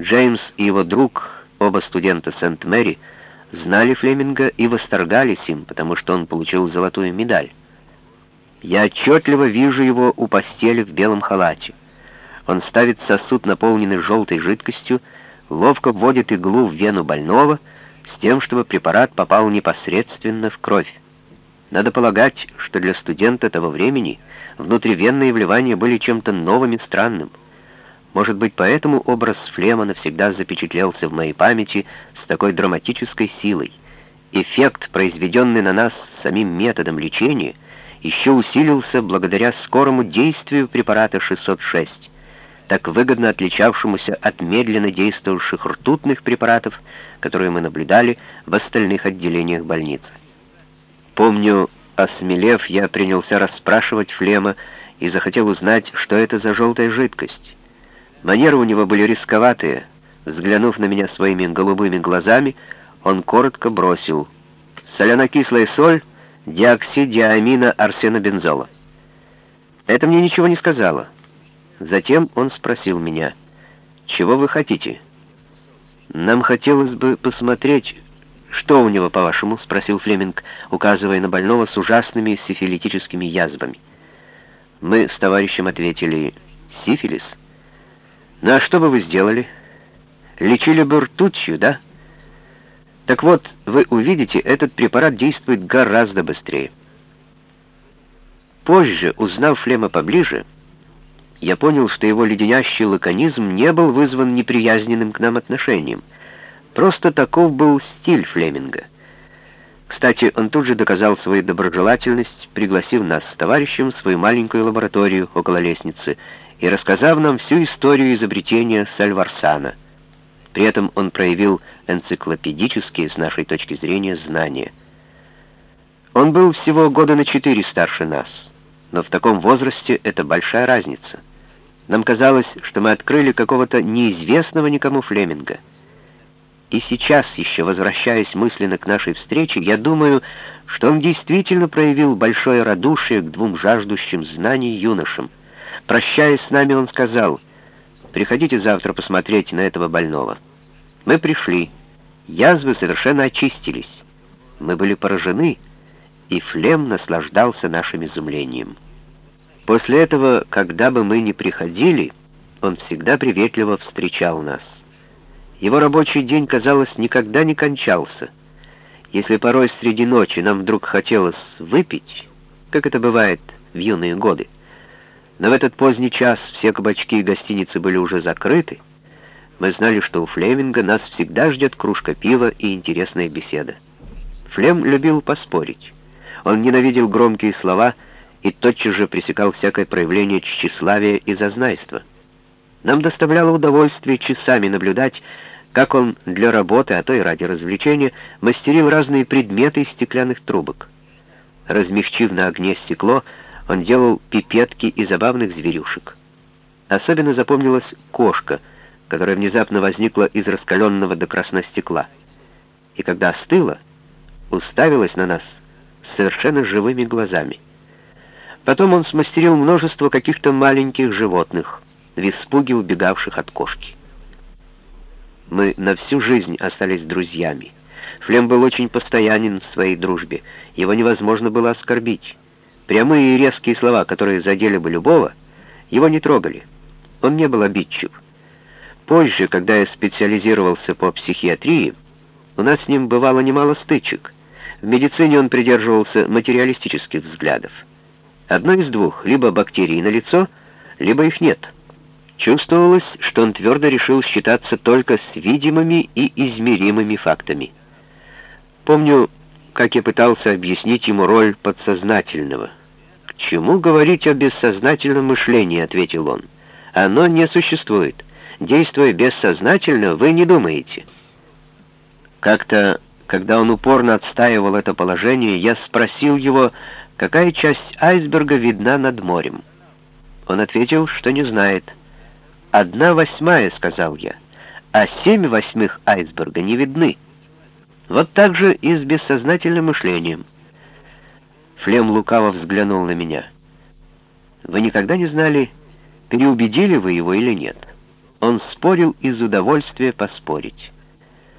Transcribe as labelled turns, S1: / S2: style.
S1: Джеймс и его друг, оба студента Сент-Мэри, знали Флеминга и восторгались им, потому что он получил золотую медаль. Я отчетливо вижу его у постели в белом халате. Он ставит сосуд, наполненный желтой жидкостью, ловко вводит иглу в вену больного, с тем, чтобы препарат попал непосредственно в кровь. Надо полагать, что для студента того времени внутривенные вливания были чем-то новым и странным. Может быть, поэтому образ Флема навсегда запечатлелся в моей памяти с такой драматической силой. Эффект, произведенный на нас самим методом лечения, еще усилился благодаря скорому действию препарата 606, так выгодно отличавшемуся от медленно действовавших ртутных препаратов, которые мы наблюдали в остальных отделениях больницы. Помню, осмелев, я принялся расспрашивать Флема и захотел узнать, что это за желтая жидкость. Манеры у него были рисковатые. Взглянув на меня своими голубыми глазами, он коротко бросил «Соляно-кислая соль, диоксидиамина арсенобензола». Это мне ничего не сказала. Затем он спросил меня, «Чего вы хотите?» «Нам хотелось бы посмотреть, что у него, по-вашему?» — спросил Флеминг, указывая на больного с ужасными сифилитическими язвами. Мы с товарищем ответили, «Сифилис?» «Ну а что бы вы сделали? Лечили бы ртутью, да?» Так вот, вы увидите, этот препарат действует гораздо быстрее. Позже, узнав Флема поближе, я понял, что его леденящий лаконизм не был вызван неприязненным к нам отношением. Просто таков был стиль Флеминга. Кстати, он тут же доказал свою доброжелательность, пригласив нас с товарищем в свою маленькую лабораторию около лестницы и рассказав нам всю историю изобретения Сальварсана. При этом он проявил энциклопедические, с нашей точки зрения, знания. Он был всего года на четыре старше нас, но в таком возрасте это большая разница. Нам казалось, что мы открыли какого-то неизвестного никому Флеминга. И сейчас, еще возвращаясь мысленно к нашей встрече, я думаю, что он действительно проявил большое радушие к двум жаждущим знаний юношам. Прощаясь с нами, он сказал, «Приходите завтра посмотреть на этого больного». Мы пришли. Язвы совершенно очистились. Мы были поражены, и Флем наслаждался нашим изумлением. После этого, когда бы мы ни приходили, он всегда приветливо встречал нас. Его рабочий день, казалось, никогда не кончался. Если порой среди ночи нам вдруг хотелось выпить, как это бывает в юные годы, но в этот поздний час все кабачки и гостиницы были уже закрыты, мы знали, что у Флеминга нас всегда ждет кружка пива и интересная беседа. Флем любил поспорить. Он ненавидел громкие слова и тотчас же пресекал всякое проявление тщеславия и зазнайства. Нам доставляло удовольствие часами наблюдать, как он для работы, а то и ради развлечения, мастерил разные предметы из стеклянных трубок. Размягчив на огне стекло, он делал пипетки и забавных зверюшек. Особенно запомнилась кошка — которая внезапно возникла из раскаленного до красна стекла, и когда остыла, уставилась на нас совершенно живыми глазами. Потом он смастерил множество каких-то маленьких животных, в испуге убегавших от кошки. Мы на всю жизнь остались друзьями. Флем был очень постоянен в своей дружбе, его невозможно было оскорбить. Прямые и резкие слова, которые задели бы любого, его не трогали. Он не был обидчив. Позже, когда я специализировался по психиатрии, у нас с ним бывало немало стычек. В медицине он придерживался материалистических взглядов. Одно из двух, либо бактерии на лицо, либо их нет. Чувствовалось, что он твердо решил считаться только с видимыми и измеримыми фактами. Помню, как я пытался объяснить ему роль подсознательного. «К чему говорить о бессознательном мышлении?» — ответил он. «Оно не существует». Действуя бессознательно, вы не думаете. Как-то, когда он упорно отстаивал это положение, я спросил его, какая часть айсберга видна над морем. Он ответил, что не знает. «Одна восьмая», — сказал я, — «а семь восьмых айсберга не видны». Вот так же и с бессознательным мышлением. Флем лукаво взглянул на меня. «Вы никогда не знали, переубедили вы его или нет?» Он спорил из удовольствия поспорить.